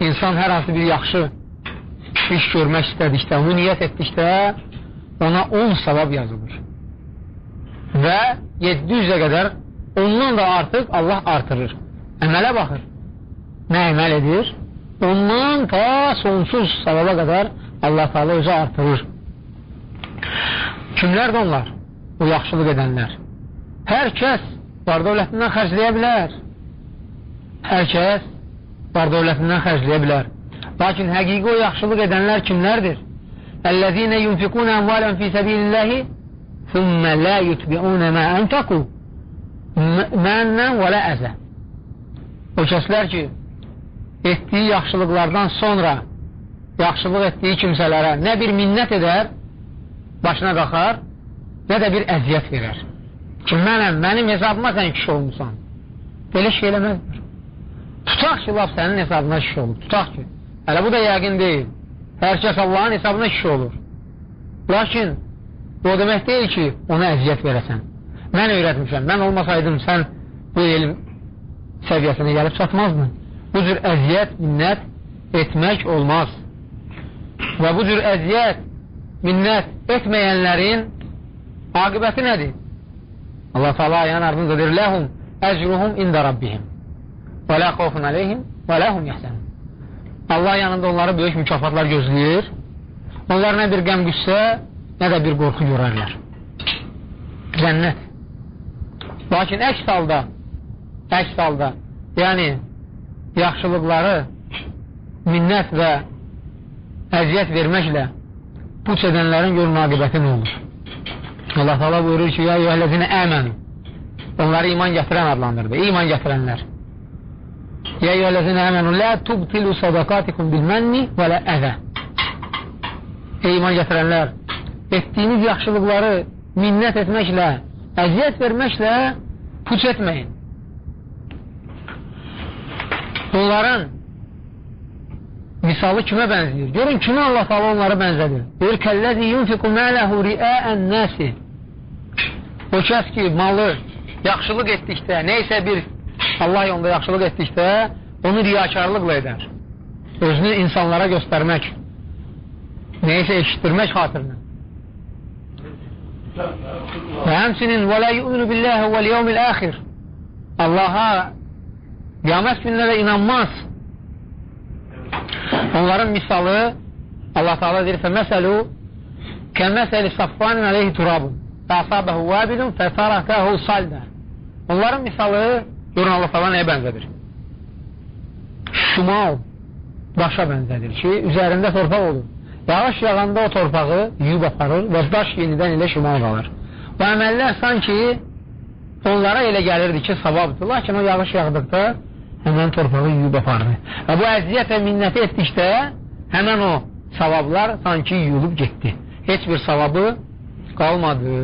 insan hər hansı bir yaxşı iş görmək istədikdə, onu niyyət etdikdə ona 10 savab yazılır. Və 700-ə qədər ondan da artıq Allah artırır. Əmələ baxır. Nə əməl edir? Ondan ta sonsuz savaba qədər Allah Teala özü artırır. Kimlərdir onlar? Bu yaxşılıq edənlər. Hər kəs var dövlətindən xərcləyə bilər. Hər kəs var dövlətindən xərcləyə bilər. Lakin həqiqi o yaxşılıq edənlər kimlərdir? Əl-ləzinə yunfiqun əmvalən fi səbililləhi thumma la yutbi'un ma anfaqu məndən və la əzə. O kəslər ki, etdiyi yaxşılıqlardan sonra yaxşılıq etdiyi kimsələrə nə bir minnət edər, başına qalxar, nə də bir əziyyət verər. Ki, mənəm, mənim hesabıma sən kişi olmuşsan. Belə şey eləməzdir. Tutaq ki, laf sənin hesabına kişi olur. Tutaq ki, hələ bu da yəqin deyil. Hər kəs Allahın hesabına kişi olur. Lakin, bu o demək deyil ki, ona əziyyət verəsən. Mən öyrətmişəm, mən olmasaydım sən bu elm səviyyəsinə gəlib çatmazdın. Bu cür əziyyət, minnət etmək olmaz. Və bu cür əziyyət, minnət etməyənlərin aqibəti nədir? Allah Teala ayənin ardınca deyir, ləhum əcruhum ində rabbihim və lə xofun aleyhim və ləhum yəhsənun. Allah yanında onları böyük mükafatlar gözləyir. Onlar nə bir qəm qüssə, nə də bir qorxu görərlər. Cənnət. Lakin əks halda, əks halda, yəni yaxşılıqları minnət və əziyyət verməklə puç edənlərin görün aqibəti nə olur? Allah Teala buyurur ki, ya yuhəlləzinə əməni onları iman gətirən adlandırdı, iman gətirənlər. Ya yuhəlləzinə əmənu lə tubtilu sadaqatikum bilmənni və lə əzə Ey iman gətirənlər, etdiyiniz yaxşılıqları minnət etməklə, əziyyət verməklə puç etməyin. Bunların misalı kimə bənzəyir? Görün, kimə Allah Taala onları bənzədir? Deyir, kəlləzi yunfiqu mələhu riəən nəsi. O kəs ki, malı yaxşılıq etdikdə, neysə bir Allah yolunda yaxşılıq etdikdə, onu riyakarlıqla edər. Özünü insanlara göstərmək, neysə eşitdirmək xatirinə. Və həmsinin yu'minu billəhi və liyevmil əxir Allaha qiyamət gününə də inanmaz. Onların misalı Allah Teala deyir fəməsəlu kəməsəli saffanin aleyhi turabun fəasabəhu vəbidun fətarəkəhu saldə Onların misalı görün Allah Teala nəyə bənzədir? Şumal daşa bənzədir ki, üzərində torpaq olur. Yağış yağanda o torpağı yuyub aparır və daş yenidən elə şimal qalır. Bu əməllər sanki onlara elə gəlirdi ki, savabdır. Lakin o yağış yağdıqda həmən torpağı yuyub apardı. Və bu əziyyət və minnəti etdikdə həmən o savablar sanki yuyulub getdi. Heç bir savabı qalmadı.